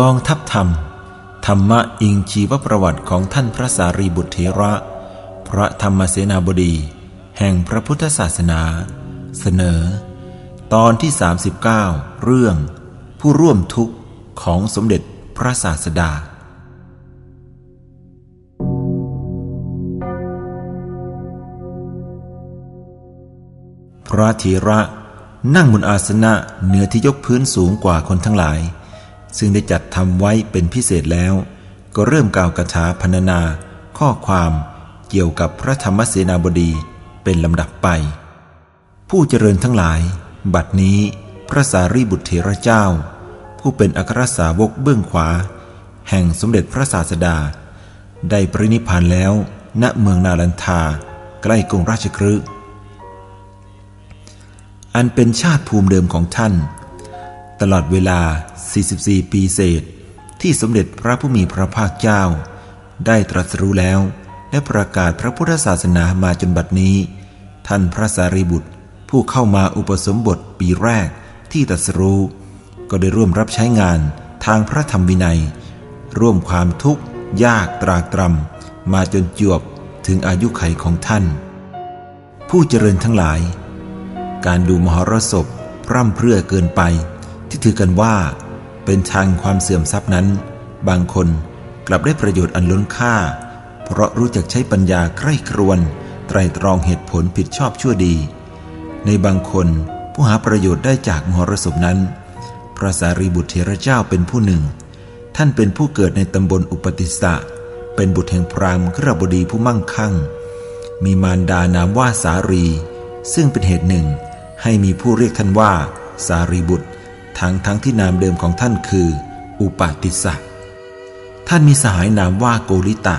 กองทัพธรรม ธรรมะอิงชีวประวัติของท่านพระสารีบุตรเถระ พระธรรมเสนาบดี แห่งพระพุทธศาสนา เสนอ ตอนที่ 39 เรื่อง ผู้ร่วมทุกข์ของสมเด็จพระศาสดาพระเถระนั่งบนอาสนะเหนือที่ยกพื้นสูงกว่าคนทั้งหลาย ซึ่งได้จัดทำไว้เป็นพิเศษแล้ว ก็เริ่มกล่าวคาถาพรรณนา ข้อความเกี่ยวกับพระธรรมเสนาบดีเป็นลำดับไป ผู้เจริญทั้งหลาย บัดนี้พระสารีบุตรเถระเจ้า ผู้เป็นอัครสาวกเบื้องขวา แห่งสมเด็จพระศาสดา ได้ปรินิพานแล้ว ณเมืองนาลันทา ใกล้กรุงราชคฤห์อันเป็นชาติภูมิเดิมของท่าน ตลอดเวลา 44 ปีเศษ ที่สมเด็จพระผู้มีพระภาคเจ้า ได้ตรัสรู้แล้ว และประกาศพระพุทธศาสนามาจนบัดนี้ ท่านพระสารีบุตร ผู้เข้ามาอุปสมบทปีแรกที่ตรัสรู้ ก็ได้ร่วมรับใช้งานทางพระธรรมวินัย ร่วมความทุกข์ ยากตรากตรำมาจนจวบถึงอายุไขของท่าน ผู้เจริญทั้งหลาย การดูมหรสพพร่ำเพรื่อเกินไป ที่ถือกันว่า เป็นทางความเสื่อมทรัพย์นั้น บางคนกลับได้ประโยชน์อันล้นค่า เพราะรู้จักใช้ปัญญาใกล้ครวน ไตรตรองเหตุผลผิดชอบชั่วดี ในบางคนผู้หาประโยชน์ได้จากมหรสพนั้น พระสารีบุตรเถระเจ้าเป็นผู้หนึ่ง ท่านเป็นผู้เกิดในตำบลอุปติสสะเป็นบุตรแห่งพรามกระบดีผู้มั่งคั่ง มีมารดานามว่าสารี ซึ่งเป็นเหตุหนึ่งให้มีผู้เรียกท่านว่า สารีบุตร ทั้งทั้งที่นามเดิมของท่านคือ อุปาติสะ ท่านมีสหายนามว่าโกริตะ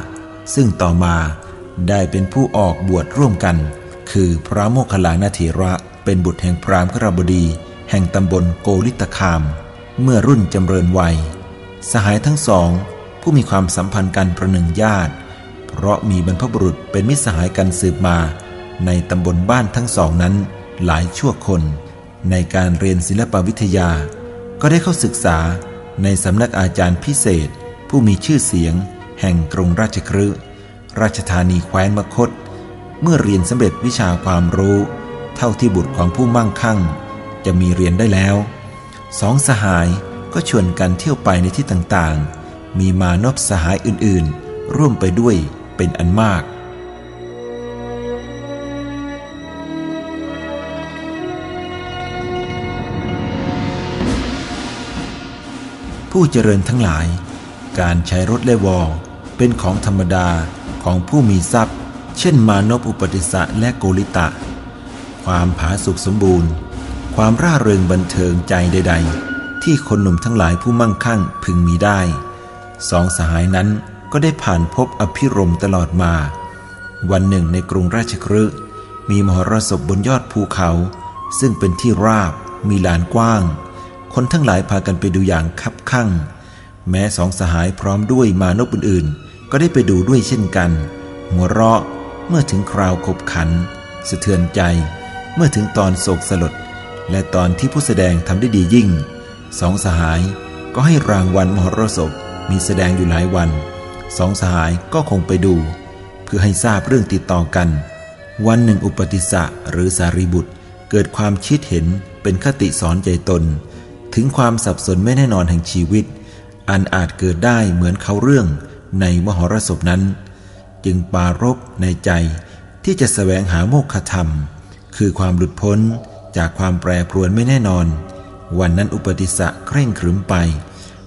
ซึ่งต่อมาได้เป็นผู้ออกบวชร่วมกัน คือพระโมคคัลลานาเถระเป็นบุตรแห่งพรามกรบดี แห่งตำบลโกริตคาม เมื่อรุ่นจำเริญวัย สหายทั้งสอง ผู้มีความสัมพันธ์กันประหนึ่งญาติ เพราะมีบรรพบุรุษเป็นมิตรสหายกันสืบมา ในตำบลบ้านทั้งสองนั้นหลายชั่วคน ในการเรียนศิลปวิทยา ก็ได้เข้าศึกษาในสำนักอาจารย์พิเศษ ผู้มีชื่อเสียง แห่งกรุงราชครืราชธานีแคว้นมคต เมื่อเรียนสำเร็จวิชาความรู้ เท่าที่บุตรของผู้มั่งคั่ง จะมีเรียนได้แล้ว สองสหายก็ชวนกันเที่ยวไปในที่ต่างๆ มีมานพสหายอื่นๆ ร่วมไปด้วยเป็นอันมาก ผู้เจริญทั้งหลาย การใช้รถและวอลเป็นของธรรมดาของผู้มีทรัพย์ เช่นมานพอุปติสะและโกริตะ ความผาสุกสมบูรณ์ ความร่าเริงบันเทิงใจใด ๆ ที่คนหนุ่มทั้งหลายผู้มั่งคั่งพึงมีได้ สองสหายนั้นก็ได้ผ่านพบอภิรมตลอดมา วันหนึ่งในกรุงราชคฤห์มีมหรสพบนยอดภูเขา ซึ่งเป็นที่ราบมีลานกว้าง คนทั้งหลายพากันไปดูอย่างคับคั่งแม้สองสหายพร้อมด้วยมานพอื่นๆ ก็ได้ไปดูด้วยเช่นกัน หัวเราะเมื่อถึงคราวขบขัน สะเทือนใจ เมื่อถึงตอนโศกสลด และตอนที่ผู้แสดงทำได้ดียิ่ง สองสหายก็ให้รางวัลมหรสพมีแสดงอยู่หลายวัน สองสหายก็คงไปดู เพื่อให้ทราบเรื่องติดต่อกัน วันหนึ่งอุปติสะหรือสารีบุตรเกิดความคิดเห็นเป็นคติสอนใจตน ถึงความสับสนไม่แน่นอนแห่งชีวิต อันอาจเกิดได้เหมือนเขาเรื่องในมหรสพนั้น จึงปารบในใจที่จะสแสวงหาโมกขธรรม คือความหลุดพ้นจากความแปรปรวนไม่แน่นอน วันนั้นอุปติสะเคร่งครึมไป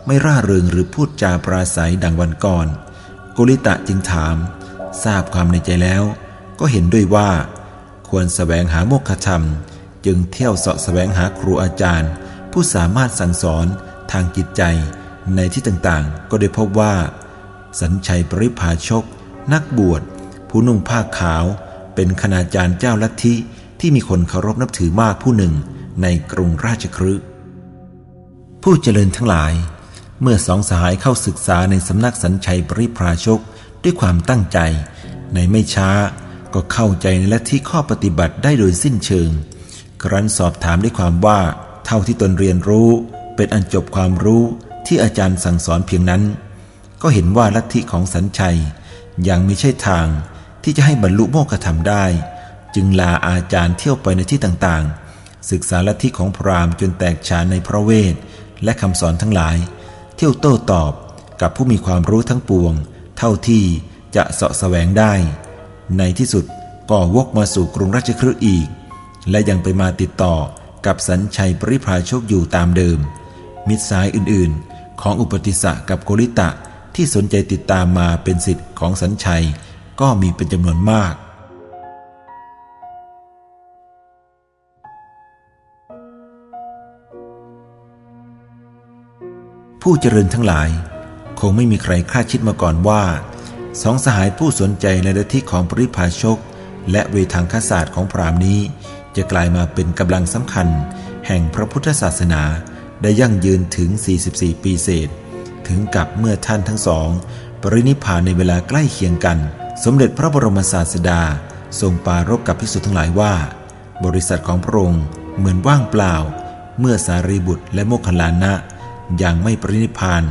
ไม่ร่าเริงหรือพูดจาปราศัยดังวันก่อนกุลิตะจึงถาม ทราบความในใจแล้ว ก็เห็นด้วยว่า ควรสแสวงหาโมกขธรรม จึงเที่ยวเสาะแสวงหาครูอาจารย์ ผู้สามารถสั่งสอนทางจิตใจในที่ต่างๆ ก็ได้พบว่า สัญชัยปริพาชก นักบวช ผู้นุ่งผ้าขาว เป็นคณาจารย์เจ้าลัทธิที่มีคนเคารพนับถือมากผู้หนึ่งในกรุงราชคฤห์ผู้เจริญทั้งหลาย เมื่อสองสหายเข้าศึกษาในสำนักสัญชัยปริพราชกด้วยความตั้งใจ ในไม่ช้าก็เข้าใจในลัทธิข้อปฏิบัติได้โดยสิ้นเชิง ครั้นสอบถามด้วยความว่า เท่าที่ตนเรียนรู้ เป็นอันจบความรู้ที่อาจารย์สั่งสอนเพียงนั้น ก็เห็นว่าลัทธิของสัญชัยยังไม่ใช่ทางที่จะให้บรรลุโมกขธรรมได้ จึงลาอาจารย์เที่ยวไปในที่ต่างๆ ศึกษาลัทธิของพราหมณ์จนแตกฉานในพระเวท และคำสอนทั้งหลาย เที่ยวโต้ตอบกับผู้มีความรู้ทั้งปวง เท่าที่จะเสาะแสวงได้ ในที่สุดก็วกมาสู่กรุงราชคฤห์อีก และยังไปมาติดต่อ กับสัญชัยปริพาชกอยู่ตามเดิม มิตรสายอื่นๆ ของอุปติสะกับโกริตะที่สนใจติดตามมาเป็นสิทธิ์ของสัญชัยก็มีเป็นจำนวนมาก ผู้เจริญทั้งหลาย คงไม่มีใครคาดคิดมาก่อนว่าสองสหายผู้สนใจในลัทธิของปริพาชก และเวทางคศาสตร์ของพรามนี้ จะกลายมาเป็นกำลังสำคัญ แห่งพระพุทธศาสนาได้ยั่งยืนถึง 44 ปีเศษ ถึงกับเมื่อท่านทั้งสอง ปรินิพานในเวลาใกล้เคียงกัน สมเด็จพระบรมศาสดา ทรงปารกกับพิสุทั้งหลายว่า บริษัทของพระองค์เหมือนว่างเปล่า เมื่อสารีบุตรและโมคคัลลานะยังไม่ปรินิพาน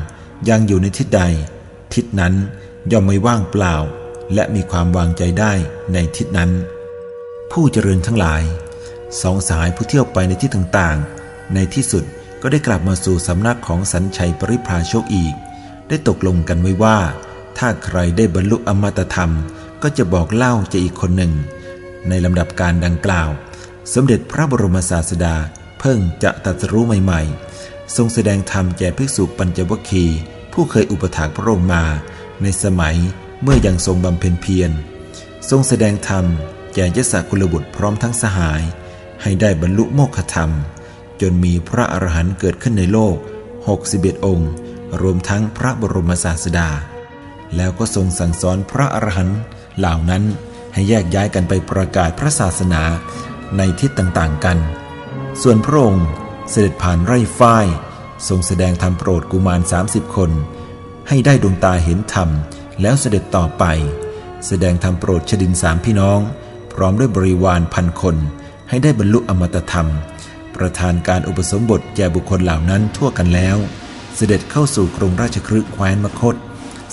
ยังอยู่ในทิศใด ทิศนั้นย่อมไม่ว่างเปล่า และมีความวางใจได้ในทิศนั้น ผู้เจริญทั้งหลาย สองสายผู้เที่ยวไปในที่ต่างๆ ในที่สุดก็ได้กลับมาสู่สำนักของสัญชัยปริพาโชคอีก ได้ตกลงกันไว้ว่า ถ้าใครได้บรรลุอมตะธรรม ก็จะบอกเล่าจะอีกคนหนึ่ง ในลำดับการดังกล่าว สมเด็จพระบรมศาสดาเพิ่งจะตัดรู้ใหม่ ๆ ทรงแสดงธรรมแก่ภิกษุปัญจวัคคีย์ผู้เคยอุปถากพระองค์มา ในสมัยเมื่อยังทรงบำเพ็ญเพียร ทรงแสดงธรรมแก่ยศกุลบุตรพร้อมทั้งสหาย ให้ได้บรรลุโมฆะธรรม จนมีพระอรหันต์เกิดขึ้นในโลก 61 องค์ รวมทั้งพระบรมศาสดา แล้วก็ทรงสั่งสอนพระอรหันต์เหล่านั้นให้แยกย้ายกันไปประกาศพระศาสนาในทิศต่างๆกัน ส่วนพระองค์เสด็จผ่านไร่ฝ้าย ทรงแสดงธรรมโปรดกุมาร 30 คน ให้ได้ดวงตาเห็นธรรมแล้วเสด็จต่อไป แสดงธรรมโปรดชดินสามพี่น้อง พร้อมด้วยบริวารพันคน ให้ได้บรรลุอมตธรรม ประธานการอุปสมบทแก่บุคคลเหล่านั้นทั่วกันแล้ว เสด็จเข้าสู่กรุงราชคฤห์แคว้นมคต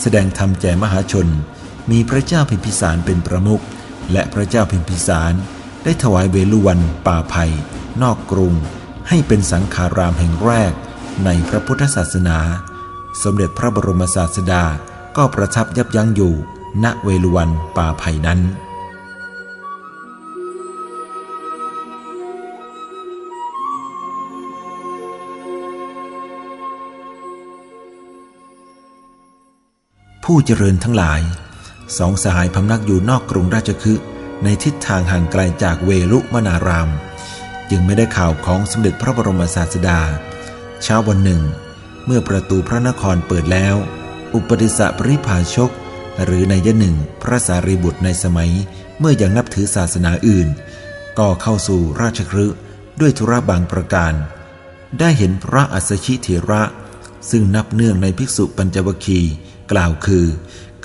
แสดงธรรมแก่มหาชน มีพระเจ้าพิมพิสารเป็นประมุขและพระเจ้าพิมพิสาร ได้ถวายเวลุวันป่าไผ่นอกกรุง ให้เป็นสังขารามแห่งแรก ในพระพุทธศาสนา สมเด็จพระบรมศาสดาก็ประทับยับยั้งอยู่ณเวลุวันป่าไผ่นั้น ผู้เจริญทั้งหลาย สองสหายพำนักอยู่นอกกรุงราชคฤห์ในทิศทางห่างไกลจากเวลุมนาราม จึงไม่ได้ข่าวของสมเด็จพระบรมศาสดา เช้าวันหนึ่ง เมื่อประตูพระนครเปิดแล้ว อุปติสสะปริภาชก หรือในยะหนึ่งพระสารีบุตรในสมัย เมื่อยังนับถือศาสนาอื่น ก็เข้าสู่ราชคฤห์ด้วยธุระบางประการ ได้เห็นพระอัสชิเถระ ซึ่งนับเนื่องในภิกษุปัญจวคี กล่าวคือ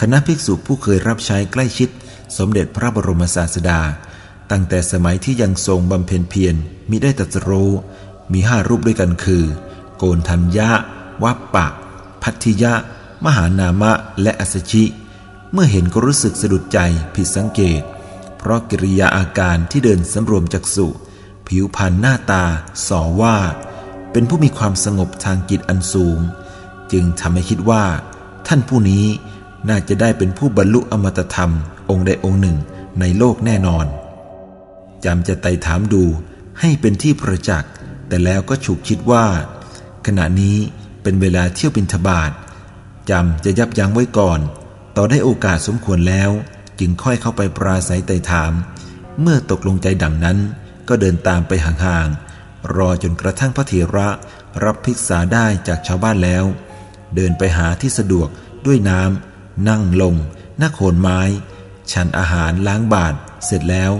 คณะภิกษุผู้เคยรับใช้ใกล้ชิด สมเด็จพระบรมศาสดา ตั้งแต่สมัยที่ยังทรงบำเพ็ญเพียรมิได้ตัดรู้มีห้ารูปด้วยกันคือ โกนทัญญะวัปปะ พัทธิยะ มหานามะ และอสชิ เมื่อเห็นก็รู้สึกสะดุดใจผิดสังเกต เพราะกิริยาอาการที่เดินสำรวมจักสุผิวพรรณหน้าตาสอว่า เป็นผู้มีความสงบทางจิตอันสูง จึงทำให้คิดว่า ท่านผู้นี้น่าจะได้เป็นผู้บรรลุอมตะธรรม องค์ใดองค์หนึ่งในโลกแน่นอนจำจะไต่ถามดูให้เป็นที่ประจักษ์ แต่แล้วก็ฉุกคิดว่า ขณะนี้เป็นเวลาเที่ยวบินทบาทจำจะยับยั้งไว้ก่อน ต่อได้โอกาสสมควรแล้ว จึงค่อยเข้าไปปราศัยไต่ถาม เมื่อตกลงใจดังนั้น ก็เดินตามไปห่างๆรอจนกระทั่งพระเถระรับภิกษาได้จากชาวบ้านแล้ว เดินไปหาที่สะดวกด้วยน้ำนั่งลงหน้าโคนไม้ ฉันอาหารล้างบาทเสร็จแล้ว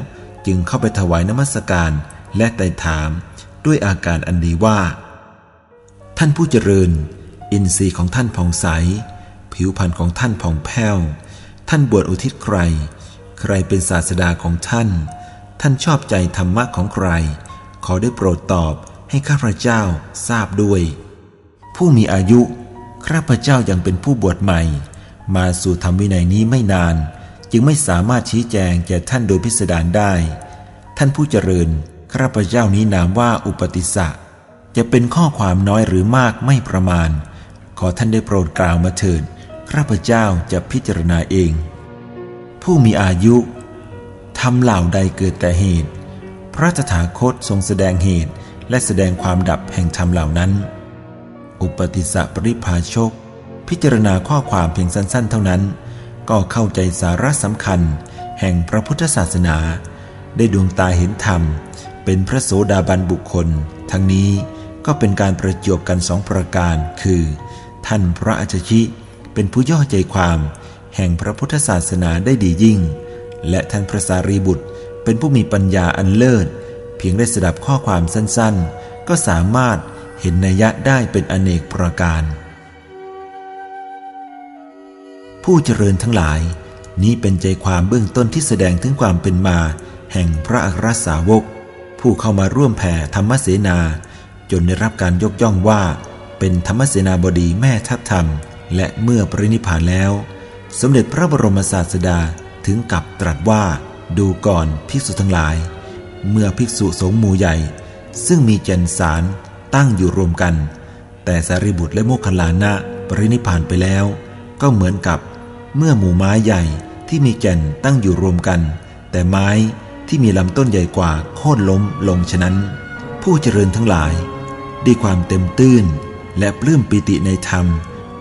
จึงเข้าไปถวายนมัสการและไต่ถามด้วยอาการอันดีว่า ท่านผู้เจริญออินทรีย์ของท่านผ่องใส ผิวพรรณของท่านผ่องแผ้ว ท่านบวชอุทิศใคร ใครเป็นศาสดาของท่าน ท่านชอบใจธรรมะของใคร ขอได้โปรดตอบให้ข้าพเจ้าทราบด้วย ผู้มีอายุ ข้าพเจ้ายังเป็นผู้บวชใหม่ มาสู่ธรรมวินัยนี้ไม่นาน จึงไม่สามารถชี้แจงแก่ท่านโดยพิสดารได้ ท่านผู้เจริญข้าพเจ้านี้นามว่าอุปติสสะจะเป็นข้อความน้อยหรือมากไม่ประมาณ ขอท่านได้โปรดกล่าวมาเถิดข้าพเจ้าจะพิจารณาเอง ผู้มีอายุทำเหล่าใดเกิดแต่เหตุ พระตถาคตทรงแสดงเหตุและแสดงความดับแห่งธรรมเหล่านั้น อุปติสสะปริภาชก พิจารณาข้อความเพียงสั้น ๆ เท่านั้น ก็เข้าใจสาระสำคัญ แห่งพระพุทธศาสนา ได้ดวงตาเห็นธรรม เป็นพระโสดาบันบุคคล ทั้งนี้ก็เป็นการประจวบกันสองประการ คือ ท่านพระอาจชิเป็นผู้ย่อใจความ แห่งพระพุทธศาสนาได้ดียิ่ง และท่านพระสารีบุตร เป็นผู้มีปัญญาอันเลิศ เพียงได้สดับข้อความสั้นๆ ก็สามารถ เห็นนัยยะได้เป็นอเนกประการ ผู้เจริญทั้งหลาย นี้เป็นใจความเบื้องต้นที่แสดงถึงความเป็นมา แห่งพระอัครสาวก ผู้เข้ามาร่วมแผ่ธรรมเสนา จนได้รับการยกย่องว่า เป็นธรรมเสนาบดีแม่ทัพธรรม และเมื่อปรินิพานแล้ว สมเด็จพระบรมศาสดาถึงกับตรัสว่าดูก่อนภิกษุทั้งหลาย เมื่อภิกษุสงฆ์หมู่ใหญ่ ซึ่งมีเจนสาร ตั้งอยู่รวมกัน แต่สารีบุตรและโมคคัลลานะปรินิพานไปแล้ว ก็เหมือนกับ เมื่อหมู่ไม้ใหญ่ที่มีแก่นตั้งอยู่รวมกัน แต่ไม้ที่มีลำต้นใหญ่กว่าโค่นล้มลงฉะนั้น ผู้เจริญทั้งหลาย ด้วยความเต็มตื้น และปลื้มปิติในธรรม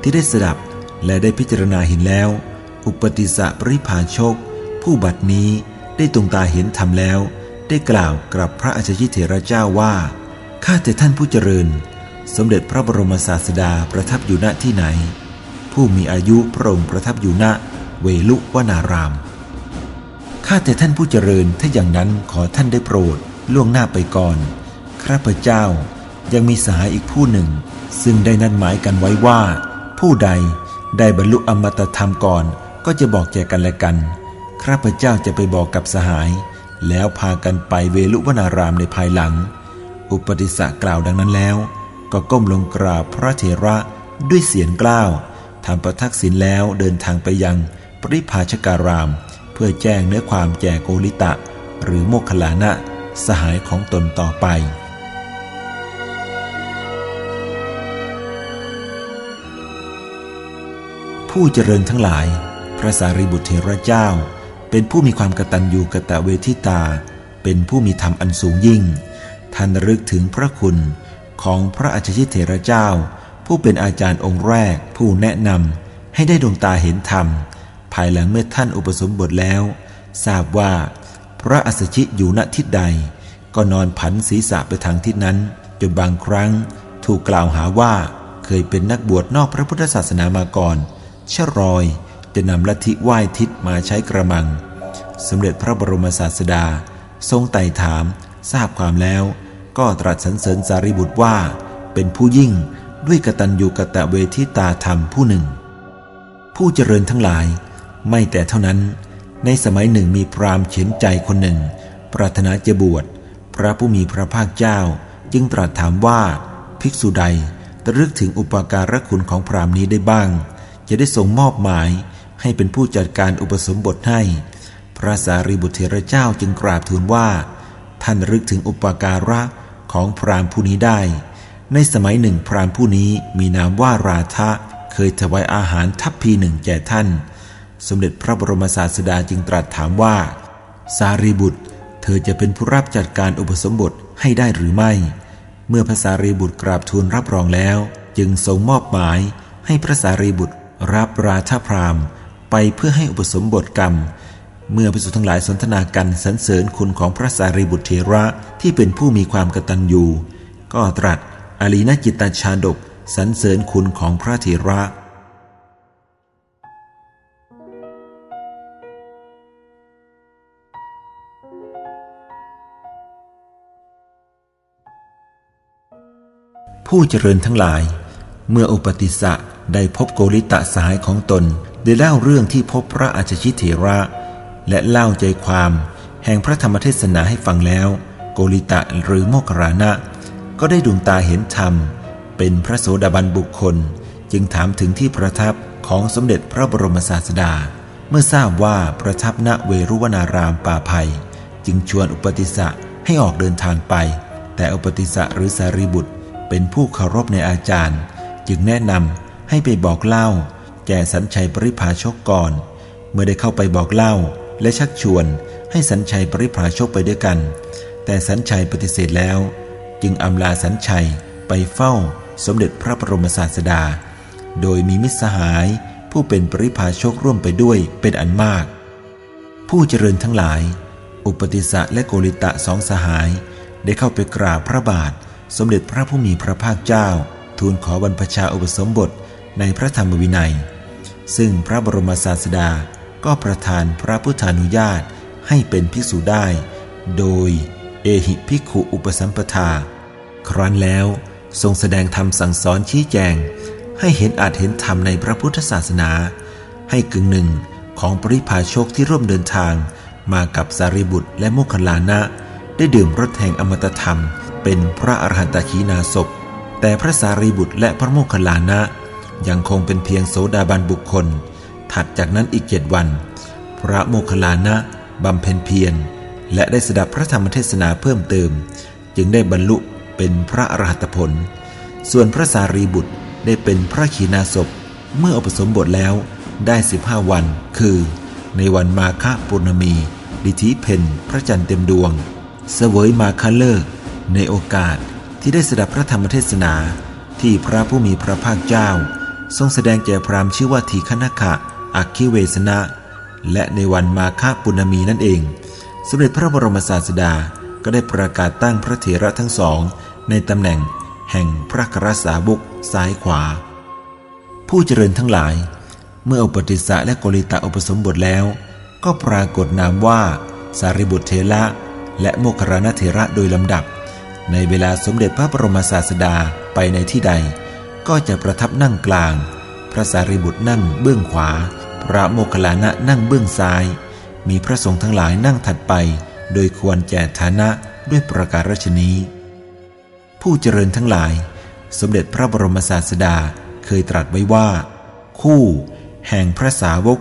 ที่ได้สดับและได้พิจารณาเห็นแล้ว อุปติสะปริภาชก ผู้บัดนี้ได้ตรงตาเห็นธรรมแล้ว ได้กล่าวกับพระอาจารย์เถระเจ้าว่า ข้าแต่ท่านผู้เจริญ สมเด็จพระบรมศาสดาประทับอยู่ณที่ไหน ผู้มีอายุพระองค์ประทับอยู่ณเวลุวนาราม ข้าแต่ท่านผู้เจริญถ้าอย่างนั้นขอท่านได้โปรดล่วงหน้าไปก่อนข้าพเจ้ายังมีสหายอีกผู้หนึ่ง ซึ่งได้นัดหมายกันไว้ว่า ผู้ใดได้บรรลุอมตะธรรมก่อนก็จะบอกแก่กันและกันข้าพเจ้าจะไปบอกกับสหาย แล้วพากันไปเวลุวนารามในภายหลัง อุปติสะกล่าวดังนั้นแล้ว ก็ก้มลงกราบพระเถระด้วยเสียงกล้าวทำประทักษิณแล้วเดินทางไปยังปริภาชการาม เพื่อแจ้งเนื้อความแก่โกริตะ หรือโมคคลานะ สหายของตนต่อไป ผู้เจริญทั้งหลาย พระสารีบุตรเถระเจ้า เป็นผู้มีความกตัญญูกะตะเวทิตา เป็นผู้มีธรรมอันสูงยิ่ง ท่านรึกถึงพระคุณของพระอาจารย์เถระเจ้า ผู้เป็นอาจารย์องค์แรกผู้แนะนำให้ได้ดวงตาเห็นธรรม ภายหลังเมื่อท่านอุปสมบทแล้ว ทราบว่า พระอัสชิอยู่ณทิศใด ก็นอนผันศีรษะไปทางทิศนั้น จนบางครั้งถูกกล่าวหาว่าเคยเป็นนักบวชนอกพระพุทธศาสนามาก่อนชรอยจะนำลัทธิไหว้ทิศมาใช้กระมัง สมเด็จพระบรมศาสดา ทรงไต่ถาม ทราบความแล้ว ก็ตรัสสรรเสริญสารีบุตรว่า เป็นผู้ยิ่งด้วยกตัญญูกะตะเวทิตาธรรมผู้หนึ่ง ผู้เจริญทั้งหลาย ไม่แต่เท่านั้น ในสมัยหนึ่งมีพราหมณ์เขียนใจคนหนึ่ง ปรารถนาจะบวช พระผู้มีพระภาคเจ้า จึงตรัสถามว่า ภิกษุใดตรึกถึงอุปการะคุณของพราหมณ์นี้ได้บ้าง จะได้ทรงมอบหมายให้เป็นผู้จัดการอุปสมบทให้ พระสารีบุตรเถระเจ้าจึงกราบทูลว่า ท่านรึกถึงอุปการะ ของพราหมณ์ผู้นี้ได้ ในสมัยหนึ่งพราหมณ์ผู้นี้มีนามว่าราธะเคยถวายอาหารทัพพีหนึ่งแก่ท่าน สมเด็จพระบรมศาสดาจึงตรัสถามว่า สารีบุตร เธอจะเป็นผู้รับจัดการอุปสมบทให้ได้หรือไม่ เมื่อพระสารีบุตรกราบทูลรับรองแล้ว จึงทรงมอบหมายให้พระสารีบุตรรับราชาพรามไปเพื่อให้อุปสมบทกรรม เมื่อพิสุทั้งหลายสนทนากันสรรเสริญคุณของพระสารีบุตรเทระที่เป็นผู้มีความกตัญญูก็ตรัสอลีนจิตตชาดกสรรเสริญคุณของพระเทระ ผู้เจริญทั้งหลาย เมื่ออุปติสะได้พบโกริตะสายของตน ได้เล่าเรื่องที่พบพระอาชชิเถระ และเล่าใจความ แห่งพระธรรมเทศนาให้ฟังแล้ว โกริตะหรือโมกราณะก็ได้ดวงตาเห็นธรรม เป็นพระโสดาบันบุคคล จึงถามถึงที่ประทับของสมเด็จพระบรมศาสดา เมื่อทราบว่าประทับณเวรุวนารามป่าไผ่จึงชวนอุปติสะให้ออกเดินทางไป แต่อุปติสะหรือสารีบุตร เป็นผู้เคารพในอาจารย์ จึงแนะนำให้ไปบอกเล่า แก่สัญชัยปริภาชกก่อน เมื่อได้เข้าไปบอกเล่า และชักชวนให้สัญชัยปริภาชกไปด้วยกัน แต่สัญชัยปฏิเสธแล้ว จึงอำลาสัญชัยไปเฝ้าสมเด็จพระบรมศาสดา โดยมีมิตรสหายผู้เป็นปริภาชกร่วมไปด้วยเป็นอันมาก ผู้เจริญทั้งหลาย อุปติสะและโกริตะสองสหาย ได้เข้าไปกราบพระบาท สมเด็จพระผู้มีพระภาคเจ้า ทูลขอบรรพชาอุปสมบทในพระธรรมวินัย ซึ่งพระบรมศาสดา ก็ประทานพระพุทธานุญาตให้เป็นภิกษุได้ โดยเอหิภิกขุอุปสัมปทา ครั้นแล้วทรงแสดงธรรมสั่งสอนชี้แจง ให้เห็นอาจเห็นธรรมในพระพุทธศาสนา ให้กึ่งหนึ่งของปริพาชกที่ร่วมเดินทาง มากับสารีบุตรและโมคคลานะ ได้ดื่มรสแห่งอมตะธรรม เป็นพระอรหันตขีนาศพแต่พระสารีบุตรและพระโมคคลานะ ยังคงเป็นเพียงโสดาบันบุคคล ถัดจากนั้นอีกเจ็ดวัน พระโมคคลานะบำเพ็ญเพียร และได้สดับพระธรรมเทศนาเพิ่มเติม จึงได้บรรลุเป็นพระอรหัตผล ส่วนพระสารีบุตรได้เป็นพระขีณาสพ เมื่ออุปสมบทแล้วได้สิบห้าวัน คือ ในวันมาฆปุณมีดิธิเพนพระจันทร์เต็มดวง เสวยมาคเลิก ในโอกาสที่ได้สดับพระธรรมเทศนาที่พระผู้มีพระภาคเจ้า ทรงแสดงแก่พรามชื่อว่าทีคณะขะ อักขิเวสนะ และในวันมาฆปุณมีนั่นเอง สมเด็จพระบรมศาสดาก็ได้ประกาศตั้งพระเถระทั้งสอง ในตำแหน่งแห่งพระกรสาบุกซ้ายขวา ผู้เจริญทั้งหลาย เมื่ออุปติสสะและโกริตะอุปสมบทแล้ว ก็ปรากฏนามว่า สารีบุตรเทระและโมคคารณเถระโดยลำดับ ในเวลาสมเด็จพระบรมศาสดาไปในที่ใด ก็จะประทับนั่งกลาง พระสารีบุตรนั่งเบื้องขวา พระโมคคัลลานะนั่งเบื้องซ้าย มีพระสงฆ์ทั้งหลายนั่งถัดไป โดยควรแก่ฐานะด้วยประการชนี้ ผู้เจริญทั้งหลาย สมเด็จพระบรมศาสดาเคยตรัสไว้ว่า คู่ แห่งพระสาวก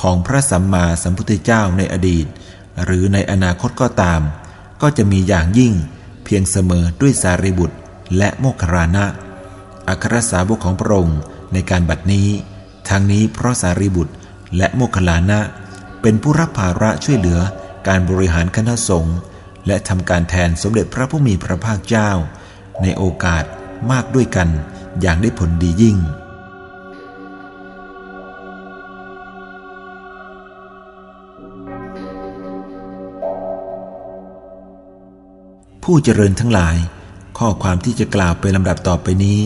ของพระสัมมาสัมพุทธเจ้าในอดีต หรือในอนาคตก็ตาม ก็จะมีอย่างยิ่งเพียงเสมอด้วยสารีบุตรและโมคครานะอัครสาวกของพระองค์ในการบัดนี้ทางนี้เพราะสารีบุตร และโมคคลานะ เป็นผู้รับภาระช่วยเหลือการบริหารคณะสงฆ์และทำการแทนสมเด็จพระผู้มีพระภาคเจ้า ในโอกาสมากด้วยกันอย่างได้ผลดียิ่ง ผู้เจริญทั้งหลาย ข้อความที่จะกล่าวเป็นลำดับต่อไปนี้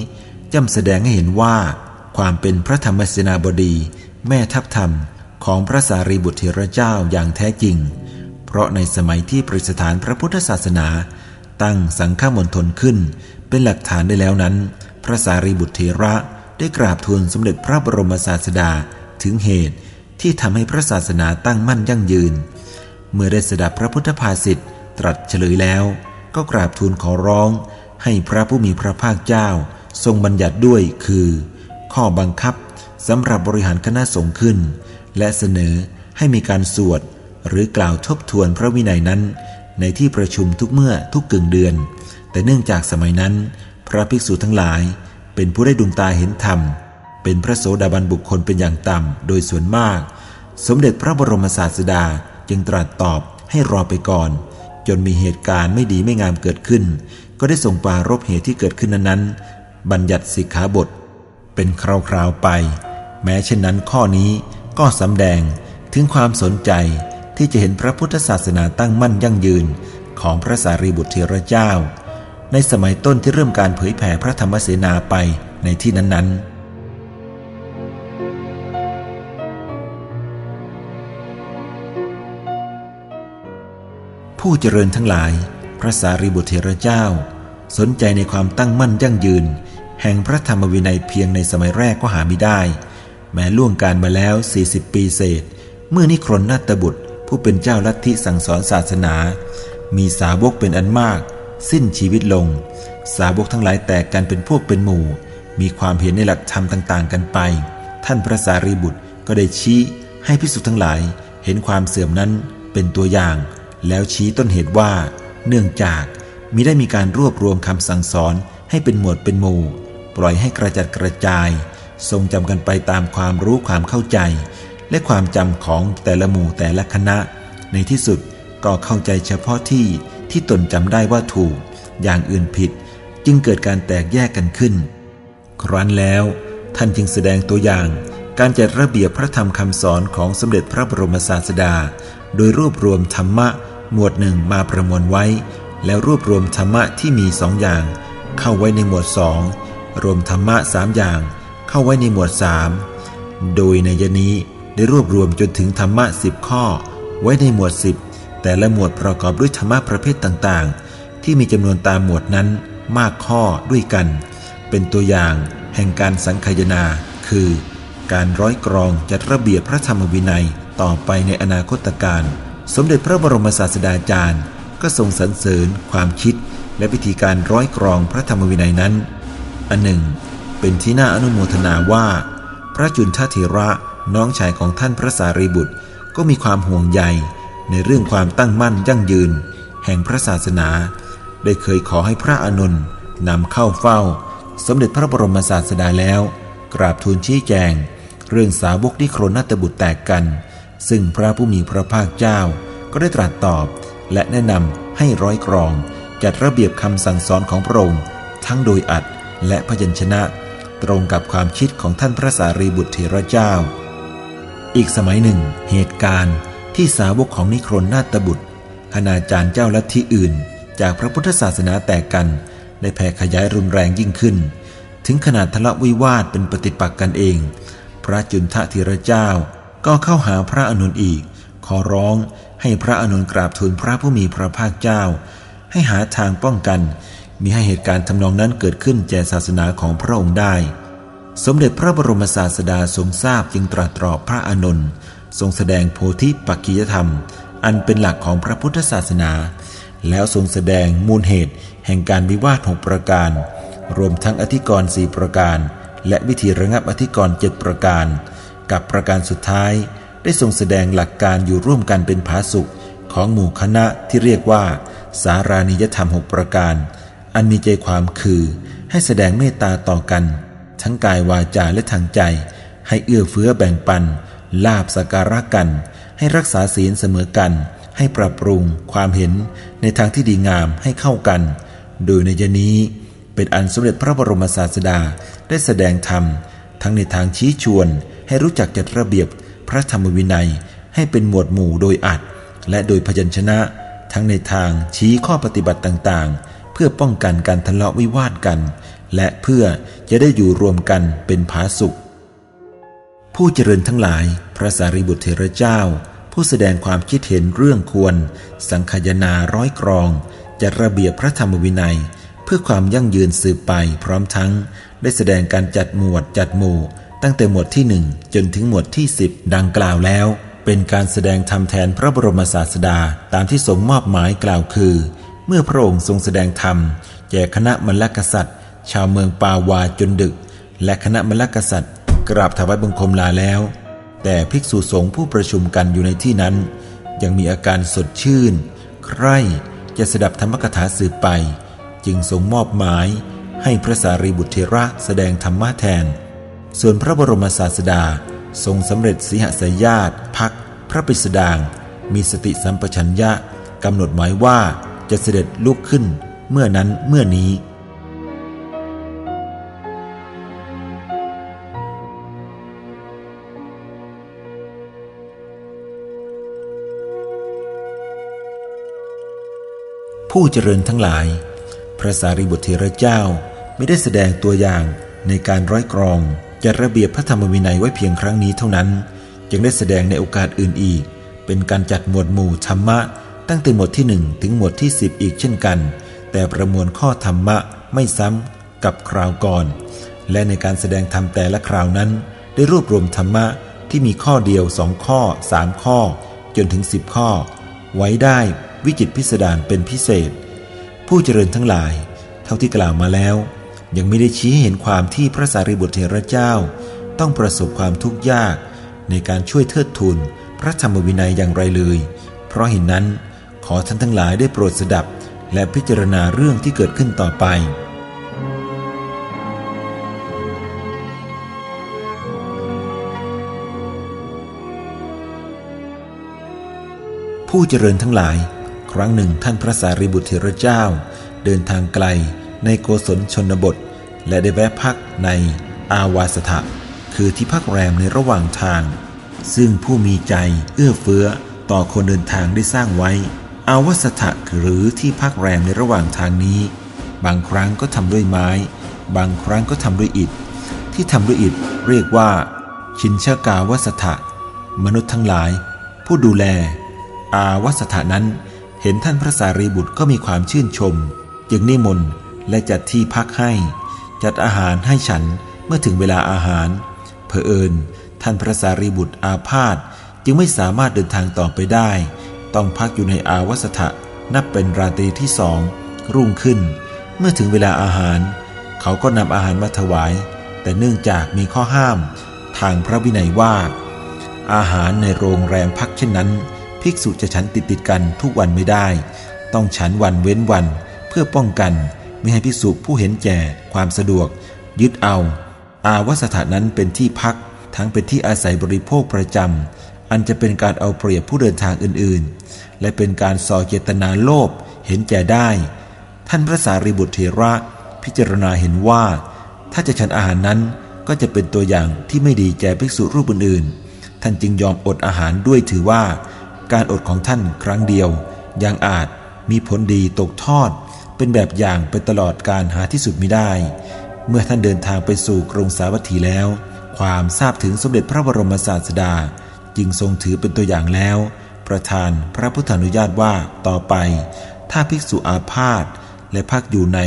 จำแสดงให้เห็นว่า ความเป็นพระธรรมเสนาบดี แม่ทัพธรรมของพระสารีบุตรเถระเจ้าอย่างแท้จริง เพราะในสมัยที่ประสถานพระพุทธศาสนา ตั้งสังฆมณฑลขึ้น เป็นหลักฐานได้แล้วนั้น พระสารีบุตรเถระได้กราบทูลสมเด็จพระบรมศาสดาถึงเหตุที่ทำให้พระศาสนาตั้งมั่นยั่งยืน เมื่อได้สดับพระพุทธภาษิตตรัสเฉลยแล้ว ก็กราบทูลขอร้อง ให้พระผู้มีพระภาคเจ้า ทรงบัญญัติด้วยคือ ข้อบังคับ สำหรับบริหารคณะสงฆ์ขึ้น และเสนอให้มีการสวด หรือกล่าวทบทวนพระวินัยนั้น ในที่ประชุมทุกเมื่อทุกกึ่งเดือน แต่เนื่องจากสมัยนั้น พระภิกษุทั้งหลาย เป็นผู้ได้ดวงตาเห็นธรรม เป็นพระโสดาบันบุคคลเป็นอย่างต่ำโดยส่วนมาก สมเด็จพระบรมศาสดาจึงตรัสตอบให้รอไปก่อน จนมีเหตุการณ์ไม่ดีไม่งามเกิดขึ้น ก็ได้ส่งปารบเหตุที่เกิดขึ้นนั้นบัญญัติสิกขาบทเป็นคราวๆไป แม้เช่นนั้นข้อนี้ก็สำแดงถึงความสนใจที่จะเห็นพระพุทธศาสนาตั้งมั่นยั่งยืนของพระสารีบุตรเถระเจ้า ในสมัยต้นที่เริ่มการเผยแผ่พระธรรมเสนาไปในที่นั้นๆผู้เจริญทั้งหลาย พระสารีบุตรเถระเจ้า สนใจในความตั้งมั่นยั่งยืน แห่งพระธรรมวินัยเพียงในสมัยแรกก็หาไม่ได้ แม้ล่วงการมาแล้ว 40 ปีเศษ เมื่อนิครนนาตบุตร ผู้เป็นเจ้าลัทธิสั่งสอนศาสนา มีสาวกเป็นอันมาก สิ้นชีวิตลง สาวกทั้งหลายแตกกันเป็นพวกเป็นหมู่ มีความเห็นในหลักธรรมต่างๆ กันไป ท่านพระสารีบุตรก็ได้ชี้ให้พิสุทั้งหลายเห็นความเสื่อมนั้นเป็นตัวอย่าง แล้วชี้ต้นเหตุว่า เนื่องจากมิได้มีการรวบรวมคำสั่งสอนให้เป็นหมวดเป็นหมู่ ปล่อยให้กระจัดกระจาย ทรงจำกันไปตามความรู้ความเข้าใจ และความจำของแต่ละหมู่แต่ละคณะ ในที่สุดก็เข้าใจเฉพาะที่ที่ตนจำได้ว่าถูก อย่างอื่นผิด จึงเกิดการแตกแยกกันขึ้น ครั้นแล้วท่านจึงแสดงตัวอย่าง การจัดระเบียบพระธรรมคำสอนของสมเด็จพระบรมศาสดา โดยรวบรวมธรรมะ หมวดหนึ่งมาประมวลไว้ แล้วรวบรวมธรรมะที่มีสองอย่าง เข้าไว้ในหมวดสองรวมธรรมะสามอย่าง เข้าไว้ในหมวดสามโดยในยนี้ได้รวบรวมจนถึงธรรมะสิบข้อ ไว้ในหมวดสิบแต่ละหมวดประกอบด้วยธรรมะประเภทต่างๆ ที่มีจำนวนตามหมวดนั้นมากข้อด้วยกัน เป็นตัวอย่างแห่งการสังคายนา คือ การร้อยกรองจัดระเบียบพระธรรมวินัยต่อไปในอนาคตการ สมเด็จพระบรมศาสดาจารย์ ก็ทรงสรรเสริญความคิดและวิธีการร้อยกรองพระธรรมวินัยนั้น อันหนึ่ง เป็นที่น่าอนุโมทนาว่า พระจุนทเถระน้องชายของท่านพระสารีบุตรก็มีความห่วงใยในเรื่องความตั้งมั่นยั่งยืน แห่งพระศาสนา ได้เคยขอให้พระอนุนนำเข้าเฝ้า สมเด็จพระบรมศาสดาแล้ว กราบทูลชี้แจง เรื่องสาวกที่โครนัตบุตรแตกกัน ซึ่งพระผู้มีพระภาคเจ้า ก็ได้ตรัสตอบ และแนะนำให้ร้อยกรอง จัดระเบียบคำสั่งสอนของพระองค์ทั้งโดยอัดและพยัญชนะ ตรงกับความคิดของท่านพระสารีบุตรเถระเจ้า อีกสมัยหนึ่ง เหตุการณ์ที่สาวกของนิครนนาตบุตรคณาจารย์เจ้าลัทธิอื่น จากพระพุทธศาสนาแตกกันได้แผ่ขยายรุนแรงยิ่งขึ้น ถึงขนาดทะเลาะวิวาทเป็นปฏิปักษ์กันเอง พระจุนทะเถระเจ้า ก็เข้าหาพระอนุนอีก ขอร้องให้พระอนุนกราบทูลพระผู้มีพระภาคเจ้า ให้หาทางป้องกัน มีให้เหตุการณ์ทำนองนั้นเกิดขึ้นแก่ศาสนาของพระองค์ได้ สมเด็จพระบรมศาสดาทรงทราบจึงตรัสตรอบพระอานนท์ทรงแสดงโพธิปักกิยธรรม อันเป็นหลักของพระพุทธศาสนา แล้วทรงแสดงมูลเหตุ แห่งการวิวาทหกประการ รวมทั้งอธิกรณ์สี่ประการ และวิธีระงับอธิกรณ์เจ็ดประการ กับประการสุดท้าย ได้ทรงแสดงหลักการอยู่ร่วมกันเป็นผาสุขของหมู่คณะที่เรียกว่า สารานิยธรรมหกประการ อันมีใจความคือให้แสดงเมตตาต่อกัน ทั้งกายวาจาและทางใจ ให้เอื้อเฟื้อแบ่งปัน ลาบสการะกัน ให้รักษาศีลเสมอกัน ให้ปรับปรุงความเห็นในทางที่ดีงามให้เข้ากัน โดยในยนี้เป็นอันสมเด็จพระบรมศาสดาได้แสดงธรรม ทั้งในทางชี้ชวน ให้รู้จักจัดระเบียบพระธรรมวินัยให้เป็นหมวดหมู่โดยอัดและโดยพยัญชนะ ทั้งในทางชี้ข้อปฏิบัติต่างๆ เพื่อป้องกันการทะเลาะวิวาทกัน และเพื่อจะได้อยู่รวมกันเป็นผาสุข ผู้เจริญทั้งหลาย พระสารีบุตรเถระเจ้า ผู้แสดงความคิดเห็นเรื่องควร สังคยนาร้อยกรองจัดระเบียบพระธรรมวินัย เพื่อความยั่งยืนสืบไปพร้อมทั้ง ได้แสดงการจัดหมวดจัดหมู่ ตั้งแต่หมวดที่หนึ่งจนถึงหมวดที่สิบดังกล่าวแล้วเป็นการแสดงธรรมแทนพระบรมศาสดาตามที่ทรงมอบหมายกล่าวคือ เมื่อพระองค์ทรงแสดงธรรม แก่คณะมลกษัตริย์ ชาวเมืองปาวาจนดึก และคณะมลกษัตริย์ กราบถวายบังคมลาแล้ว แต่ภิกษุสงฆ์ผู้ประชุมกันอยู่ในที่นั้น ยังมีอาการสดชื่น ใคร่จะสดับธรรมกถาสืบไป จึงทรงมอบหมายให้พระสารีบุตรเทระแสดงธรรมะแทน ส่วนพระบรมศาสดาทรงสำเร็จสิหสยาตพัก พระปิสดาง มีสติสัมปชัญญะกำหนดหมายว่า จะเสด็จลุกขึ้นเมื่อนั้นเมื่อนี้ ผู้เจริญทั้งหลาย พระสารีบุตรเถระเจ้าไม่ได้แสดงตัวอย่างในการร้อยกรองจัดระเบียบพระธรรมวินัยไว้เพียงครั้งนี้เท่านั้นจึงได้แสดงในโอกาสอื่นอีก เป็นการจัดหมวดหมู่ธรรมะ ตั้งแต่หมวดที่หนึ่งถึงหมวดที่สิบอีกเช่นกัน แต่ประมวลข้อธรรมะไม่ซ้ำกับคราวก่อน และในการแสดงธรรมแต่ละคราวนั้น ได้รวบรวมธรรมะที่มีข้อเดียวสองข้อสามข้อ จนถึงสิบข้อ ไว้ได้วิจิตพิสดารเป็นพิเศษ ผู้เจริญทั้งหลาย เท่าที่กล่าวมาแล้ว ยังไม่ได้ชี้เห็นความที่พระสารีบุตรเถระเจ้า ต้องประสบความทุกข์ยาก ในการช่วยเทิดทูนพระธรรมวินัยอย่างไรเลย เพราะเห็นนั้น อท่านทั้งหลายได้โปรดสดับ และพิจารณาเรื่องที่เกิดขึ้นต่อไป ผู้เจริญทั้งหลาย ครั้งหนึ่งท่านพระสารีบุตรเถระเจ้า เดินทางไกลในโกศลชนบท และได้แวะพักในอาวาสถะคือที่พักแรมในระหว่างทาง ซึ่งผู้มีใจเอื้อเฟื้อต่อคนเดินทางได้สร้างไว้ อาวสถะหรือที่พักแรมในระหว่างทางนี้ บางครั้งก็ทำด้วยไม้ บางครั้งก็ทำด้วยอิฐ ที่ทำด้วยอิฐเรียกว่า ชินชากาวสถะมนุษย์ทั้งหลาย ผู้ดูแล อาวสถานั้น เห็นท่านพระสารีบุตรก็มีความชื่นชม จึงนิมนต์และจัดที่พักให้ จัดอาหารให้ฉันเมื่อถึงเวลาอาหาร เผอิญ ท่านพระสารีบุตรอาพาธจึงไม่สามารถเดินทางต่อไปได้ ต้องพักอยู่ในอาวสถะนับเป็นราตรีที่สอง รุ่งขึ้น เมื่อถึงเวลาอาหาร เขาก็นำอาหารมาถวาย แต่เนื่องจากมีข้อห้าม ทางพระวินัยว่า อาหารในโรงแรมพักเช่นนั้น ภิกษุจะฉันติดติดกันทุกวันไม่ได้ ต้องฉันวันเว้นวันเพื่อป้องกันไม่ให้ภิกษุผู้เห็นแก่ความสะดวก ยึดเอา อาวสถานั้นเป็นที่พักทั้งเป็นที่อาศัยบริโภคประจำ อันจะเป็นการเอาเปรียบผู้เดินทางอื่นๆ และเป็นการส่อเจตนาโลภเห็นแก่ได้ ท่านพระสารีบุตรเถระพิจารณาเห็นว่า ถ้าจะฉันอาหารนั้นก็จะเป็นตัวอย่างที่ไม่ดีแก่ภิกษุรูปอื่นๆ ท่านจึงยอมอดอาหารด้วยถือว่า การอดของท่านครั้งเดียว ยังอาจมีผลดีตกทอด เป็นแบบอย่างไปตลอดการหาที่สุดไม่ได้ เมื่อท่านเดินทางไปสู่กรุงสาวัตถีแล้ว ความทราบถึงสมเด็จพระบรมศาสดา จึงทรงถือเป็นตัวอย่างแล้ว ประทานพระพุทธานุญาตว่าต่อไป ถ้าภิกษุอาพาธและพักอยู่ใน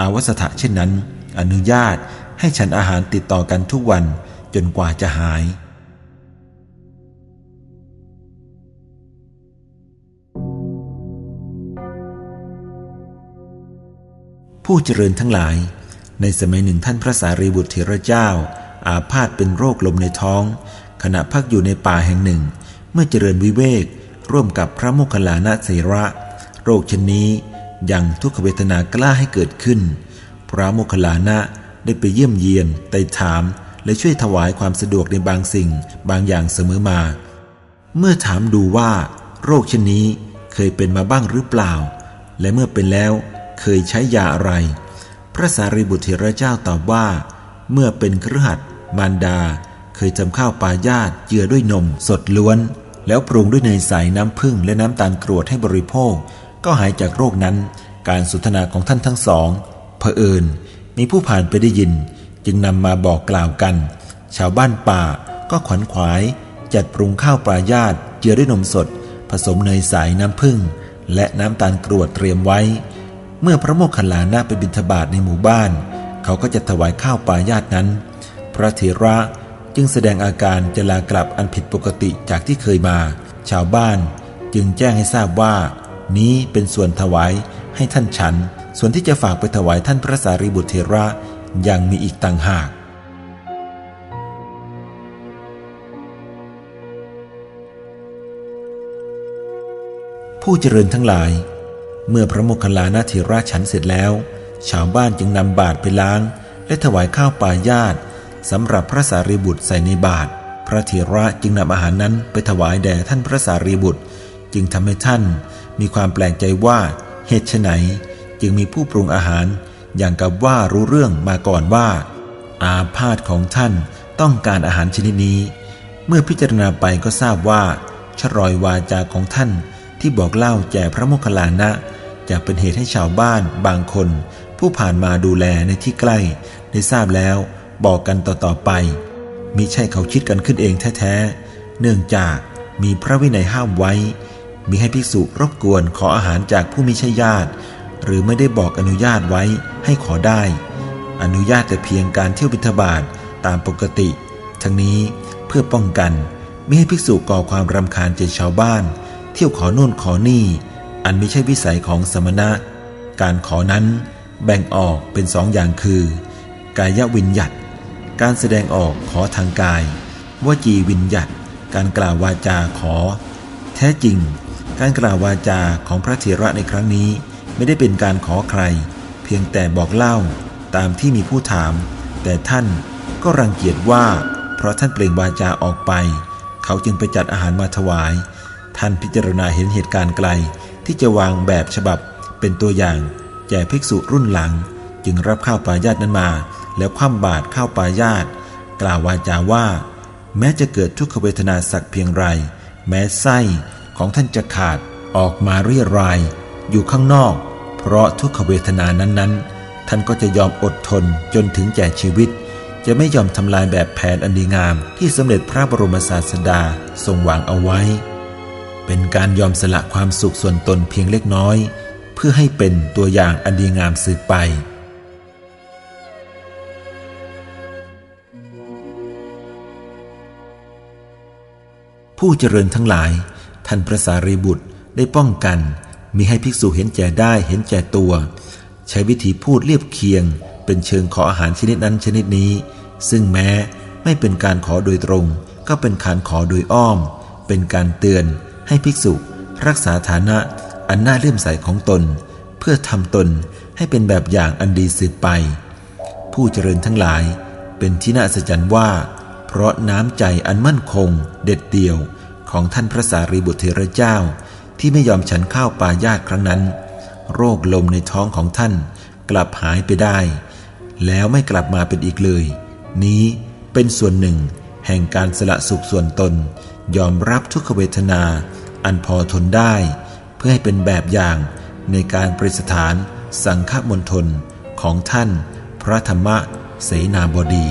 อาวสถะเช่นนั้น อนุญาตให้ฉันอาหารติดต่อกันทุกวันจนกว่าจะหาย ผู้เจริญทั้งหลาย ในสมัยหนึ่งท่านพระสารีบุตรเถระเจ้า อาพาธเป็นโรคลมในท้อง ขณะพักอยู่ในป่าแห่งหนึ่ง เมื่อเจริญวิเวก ร่วมกับพระโมคคัลลานะเสระ โรคชนนี้ยังทุกขเวทนากล้าให้เกิดขึ้น พระโมคคัลลานะได้ไปเยี่ยมเยียนไต่ถาม และช่วยถวายความสะดวกในบางสิ่งบางอย่างเสมอมา เมื่อถามดูว่า โรคชนนี้เคยเป็นมาบ้างหรือเปล่า และเมื่อเป็นแล้วเคยใช้ยาอะไร พระสารีบุตรเถระเจ้าตอบว่า เมื่อเป็นครหัสมารดา เคยจำข้าวปลายาตเจือด้วยนมสดล้วน แล้วปรุงด้วยเนยใสน้ำผึ้งและน้ำตาลกรวดให้บริโภค ก็หายจากโรคนั้น การสนทนาของท่านทั้งสองเผอิญ มีผู้ผ่านไปได้ยิน จึงนำมาบอกกล่าวกัน ชาวบ้านป่าก็ขวัญขวาย จัดปรุงข้าวปลายาตเจือด้วยนมสด ผสมเนยใสน้ำผึ้งและน้ำตาลกรวดเตรียมไว้ เมื่อพระโมคคัลลานะไปบิณฑบาตในหมู่บ้าน เขาก็จะถวายข้าวปลายาตนั้น พระเถระ จึงแสดงอาการจะลากลับอันผิดปกติจากที่เคยมา ชาวบ้านจึงแจ้งให้ทราบว่า นี้เป็นส่วนถวายให้ท่านฉัน ส่วนที่จะฝากไปถวายท่านพระสารีบุตรเถระยังมีอีกต่างหากผู้เจริญทั้งหลาย เมื่อพระโมคคัลลานาธิราชฉันเสร็จแล้ว ชาวบ้านจึงนำบาตรไปล้าง และถวายข้าวปลายาต สำหรับพระสารีบุตรใส่ในบาตรพระเถระจึงนำอาหารนั้นไปถวายแด่ท่านพระสารีบุตร จึงทำให้ท่านมีความแปลกใจว่าเหตุไฉนจึงมีผู้ปรุงอาหาร อย่างกับว่ารู้เรื่องมาก่อนว่า อาพาธของท่านต้องการอาหารชนิดนี้ เมื่อพิจารณาไปก็ทราบว่าชรอยวาจาของท่านที่บอกเล่าแก่พระโมคคัลลานะจะเป็นเหตุให้ชาวบ้านบางคน ผู้ผ่านมาดูแลในที่ใกล้ ได้ทราบแล้ว บอกกันต่อๆไป มิใช่เขาคิดกันขึ้นเองแท้ๆ เนื่องจากมีพระวินัยห้ามไว้มีให้ภิกษุรบกวนขออาหารจากผู้มิใช่ญาติ หรือไม่ได้บอกอนุญาตไว้ให้ขอได้ อนุญาตแต่เพียงการเที่ยวบิณฑบาตตามปกติ ทั้งนี้เพื่อป้องกันไม่ให้ภิกษุก่อความรำคาญใจชาวบ้าน เที่ยวขอโน่นขอนี่ อันไม่ใช่วิสัยของสมณะ การขอนั้นแบ่งออกเป็นสองอย่างคือ กายวิญญัต การแสดงออกขอทางกาย วจีวิญญัตการกล่าววาจาขอ แท้จริง การกล่าววาจาของพระเถระในครั้งนี้ ไม่ได้เป็นการขอใคร เพียงแต่บอกเล่าตามที่มีผู้ถาม แต่ท่านก็รังเกียจว่า เพราะท่านเปล่งวาจาออกไป เขาจึงไปจัดอาหารมาถวาย ท่านพิจารณาเห็นเหตุการณ์ไกล ที่จะวางแบบฉบับเป็นตัวอย่าง แก่ภิกษุรุ่นหลัง จึงรับข้าวปลายาตนั้นมา แล้วคว่ำบาตรข้าปายาตกล่าววาจาว่า แม้จะเกิดทุกขเวทนาสักเพียงไร แม้ไส้ของท่านจะขาดออกมาเรียราย อยู่ข้างนอก เพราะทุกขเวทนานั้นๆ ท่านก็จะยอมอดทนจนถึงแก่ชีวิต จะไม่ยอมทำลายแบบแผนอันดีงาม ที่สมเด็จพระบรมศาสดาทรงวางเอาไว้ เป็นการยอมสละความสุขส่วนตนเพียงเล็กน้อย เพื่อให้เป็นตัวอย่างอันดีงามสืบไป ผู้เจริญทั้งหลาย ท่านพระสารีบุตรได้ป้องกันมีให้ภิกษุเห็นแก่ได้เห็นแก่ตัว ใช้วิธีพูดเรียบเคียง เป็นเชิงขออาหารชนิดนั้นชนิดนี้ ซึ่งแม้ไม่เป็นการขอโดยตรง ก็เป็นการขอโดยอ้อม เป็นการเตือนให้ภิกษุ รักษาฐานะอันน่าเลื่อมใสของตน เพื่อทำตนให้เป็นแบบอย่างอันดีสืบไป ผู้เจริญทั้งหลายเป็นที่น่าอัศจรรย์ว่า เพราะน้ำใจอันมั่นคง เด็ดเดี่ยวของท่านพระสารีบุตรเถระเจ้า ที่ไม่ยอมฉันข้าวปลายาตครั้งนั้น โรคลมในท้องของท่านกลับหายไปได้ แล้วไม่กลับมาเป็นอีกเลย นี้เป็นส่วนหนึ่ง แห่งการสละสุขส่วนตน ยอมรับทุกขเวทนา อันพอทนได้ เพื่อให้เป็นแบบอย่างในการประสถานสังฆมณฑลของท่าน พระธรรมเสนาบดี